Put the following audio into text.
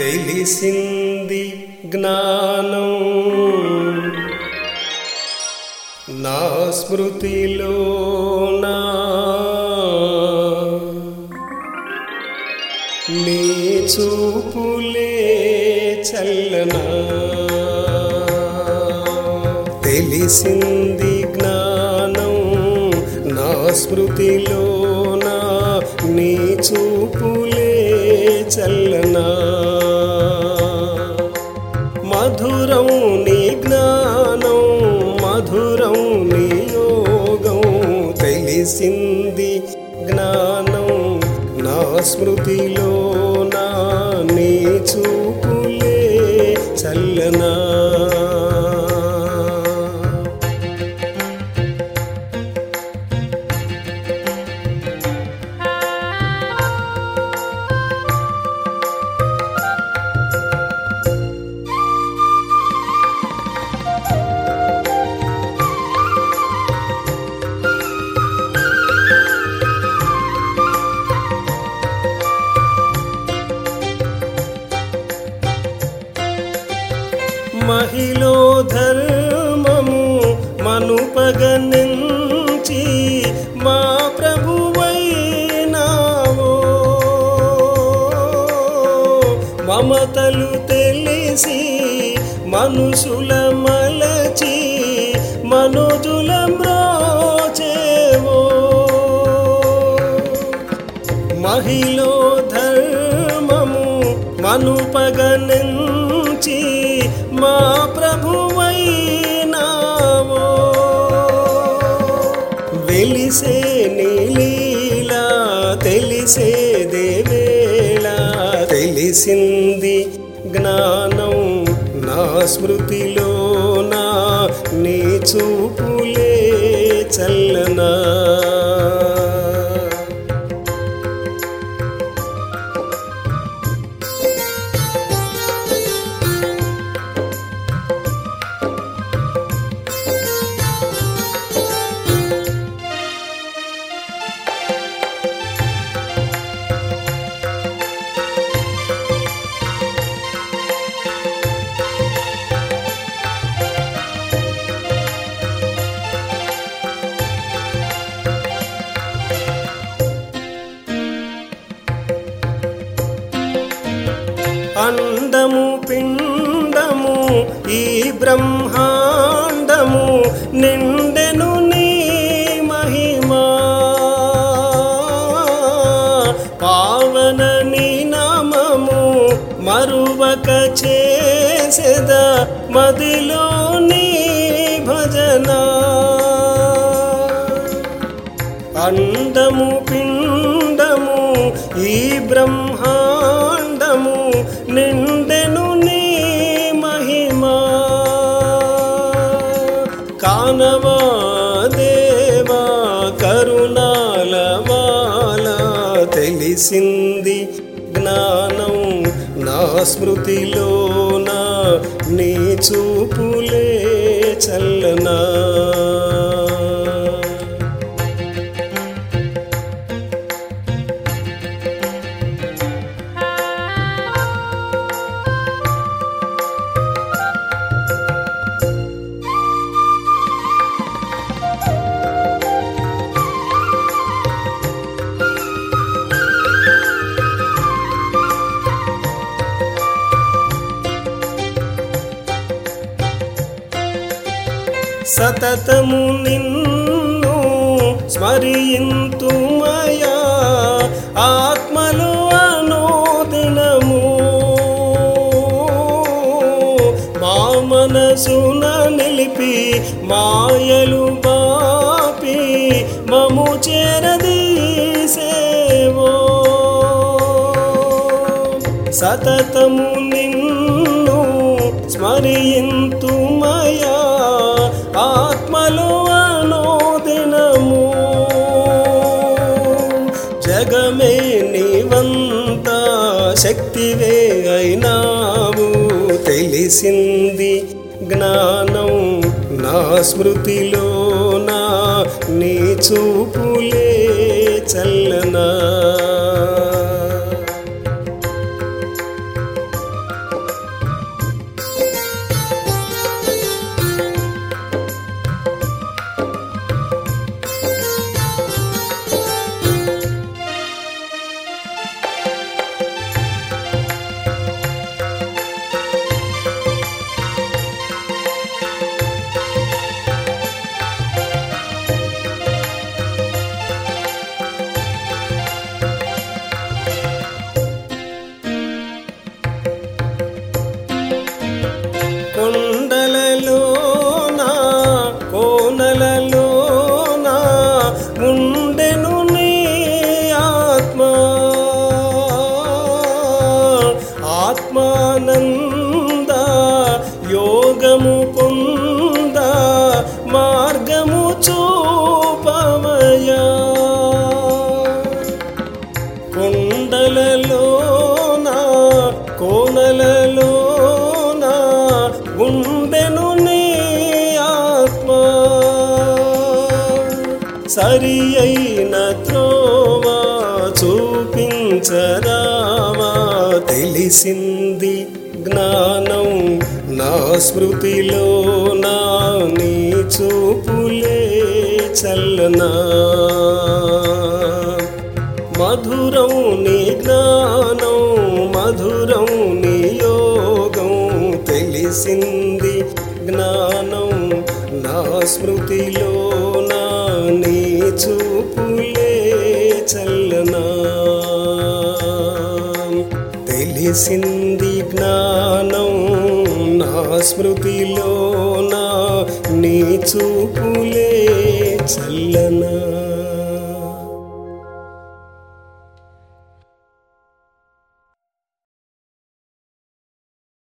తెలిసింది జ్ఞానం. నా స్మృతిలో నా నీ చూపులే చల్లనా. తెలిసింది జ్ఞానం నా స్మృతిలో నా నీ చూపులే చల్లనా. స్మృతిలో మహిలో ధర్మము మనుపగనించి మా ప్రభువైనావో. మమతలు తెలిసి మనుషుల మలచి మనోజుల మ్రోచేవో. మహిలో ధర్మము మనుపగనించి మా ప్రభువైనావో. వెలిసే నీలీలా తెలిసే దేవేలా తెలిసింది జ్ఞానం నా స్మృతిలో నా నీ చూపులే చల్లనా. అండము పిండము ఈ బ్రహ్మాండము నిండెను నీ మహిమా. పావన నీ నామము మరువక చేసెద మదిలో నీ భజనా. అండము పిండము ఈ బ్రహ్మా నిండెను నీ మహిమా. కానవా దేవా కరుణాల వాల తెలిసింది జ్ఞానం నా స్మృతిలో నా నీ చూపులే చల్లనా. సతతము నిన్ను స్మరింతుమయా. ఆత్మలో అనోదినము మా మనసున నిలిపి మాయలు బాపి మము చేరదీసేవో సతతము నిన్ను స్మరింతుమయా. తెలిసింది జ్ఞానం నా స్మృతిలో నా నీ చూపులే చల్లనా. సరి అయిన త్రోవా చూపించరావా? తెలిసింది జ్ఞానం నా స్మృతిలో నా నీ చూపులే చల్లనా. మధురం నీ జ్ఞానం మధురం నీ యోగం తెలిసింది జ్ఞానం నా స్మృతిలో చూపులే చల్లనా. తెలిసింది జ్ఞానం నా స్మృతిలో నా నీ చూపులే చల్లనా.